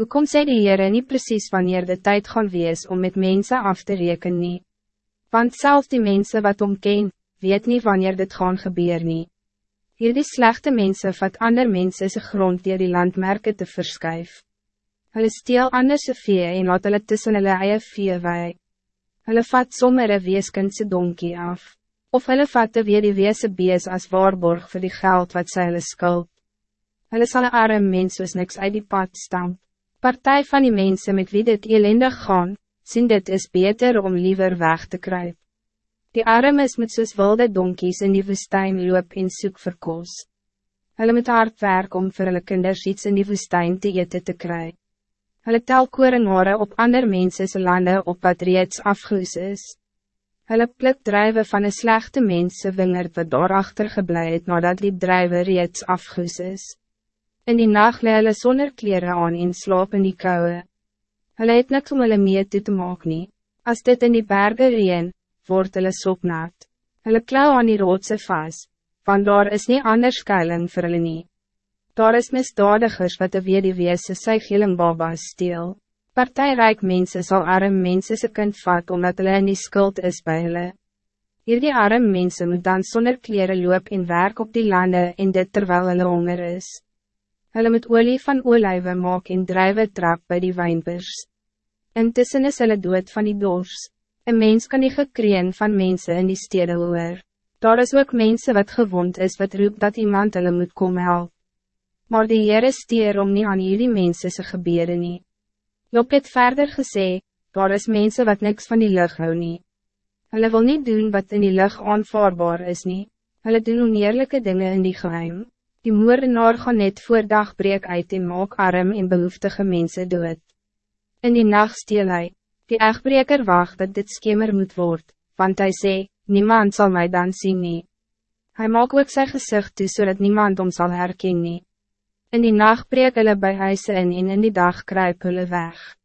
Hoe kom sê die Heere nie precies wanneer de tijd gaan wees om met mensen af te rekenen nie? Want zelfs die mensen wat omken, weet niet wanneer dit gaan gebeuren nie. Hier die slechte mensen vat ander mensen se grond die die landmerken te verskuif. Hulle steel anderse vee en laat hulle tussen hulle eie vee wei. Hulle vat sommer een weeskindse donkie af. Of hulle vat weer die weese bees as waarborg voor die geld wat sy hulle skuld. Hulle sal een arm mens soos niks uit die pad stamp. Partij van die mensen met wie dit elendig gaan, sien dit is beter om liever weg te kruipen. Die armes met soos wilde donkies in die woestijn loop en soek vir kos. Hulle moet hard werk om vir hulle kinders iets in die woestijn te eten te kry. Hulle tel korenhare op ander mense lande op wat reeds afgeloos is. Hulle pluk drijven van een slechte mense wingerd wat daarachter geblei het nadat die drijven reeds afgeloos is. In die nacht le hulle sonder kleren aan en slaap in die kouwe. Hulle het niks om hulle mee toe te maak nie. As dit in die bergen reen, word hulle sopnaat. Hulle klauw aan die roodse vas, want daar is niet anders skuiling vir hulle nie. Daar is misdadigers wat de weduweese sy geling baba's steel. Partijrijk mensen zal arm mensen se kind vat omdat hulle in die skuld is bij hulle. Hierdie arm mensen moet dan zonder kleren loop en werk op die landen en dit terwijl hulle honger is. Hulle moet olie van olijven maak en drijven trap bij die wijnbers. Intussen is hulle dood van die dors. Een mens kan die gekreen van mensen in die steden hoor. Daar is ook mensen wat gewond is wat roep dat iemand hulle moet komen help. Maar die Heere stier om niet aan jullie mensen se gebeuren nie. Job het verder gesê, daar is mensen wat niks van die lucht hou nie. Hulle wil niet doen wat in die lucht aanvaarbaar is nie. Hulle doen oneerlijke dingen in die geheim. Die moordenaar gaan net voor dagbreek uit en maak arm en behoeftige mensen dood. In die nacht steel hy, die echtbreker wacht dat dit skemer moet worden, want hij sê, niemand zal mij dan zien nie. Hy maak ook sy gezicht toe zodat niemand om zal herkennen. nie. In die nacht breek hulle by huise in en in die dag kruip hulle weg.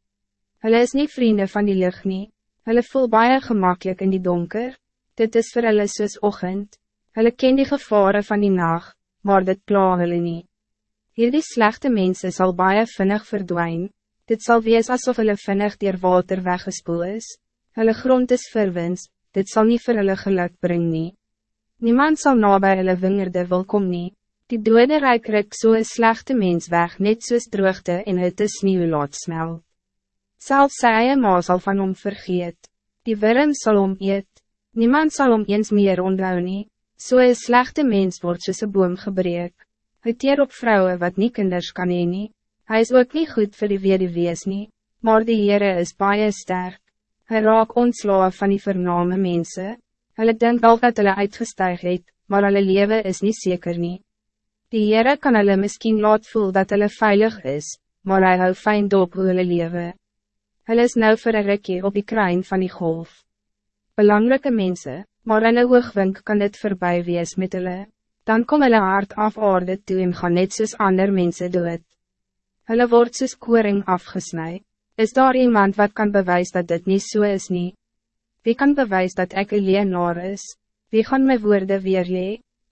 Hulle is niet vrienden van die lucht nie, hulle voel baie gemakkelijk in die donker, dit is voor hulle soos ochend, hulle ken die gevaren van die nacht, maar dit pla hulle nie. Hierdie slechte mensen zal baie vinnig verdwijnen. dit zal wees alsof hulle vinnig dier water weggespoel is, hulle grond is verwins, dit zal niet vir hulle geluk bring nie. Niemand zal nabij hulle wingerde welkom nie. Die dode rijk ruk so een slechte mens weg net soos droogte en het is nieuw laat smel. Selfs sy eie ma sal van hom vergeet. Die worm zal om eet. Niemand zal om eens meer onthou nie. So een slechte mens wordt soos een boom gebreek. Hy teer op vrouwen wat nie kinders kan heen nie. Hy is ook niet goed voor die wees nie. Maar die Heere is baie sterk. Hy raak ontslaaf van die vername mense. Hulle denk al dat hulle uitgestuig het, maar hulle leven is niet zeker nie. Die Heere kan hulle miskien laat voel dat hulle veilig is, maar hy hou fijn dop hoe hulle lewe. Hulle is nou vir een rikkie op die kruin van die golf. Belangrijke mensen, maar in een hoogwink kan dit voorbij wees met hulle. Dan kom hulle hart af aarde toe en gaan net soos ander mense dood. Hulle word soos koring afgesnij. Is daar iemand wat kan bewijs dat dit niet zo so is nie? Wie kan bewijs dat ek een leenaar is? Wie gaan my woorde weerlee?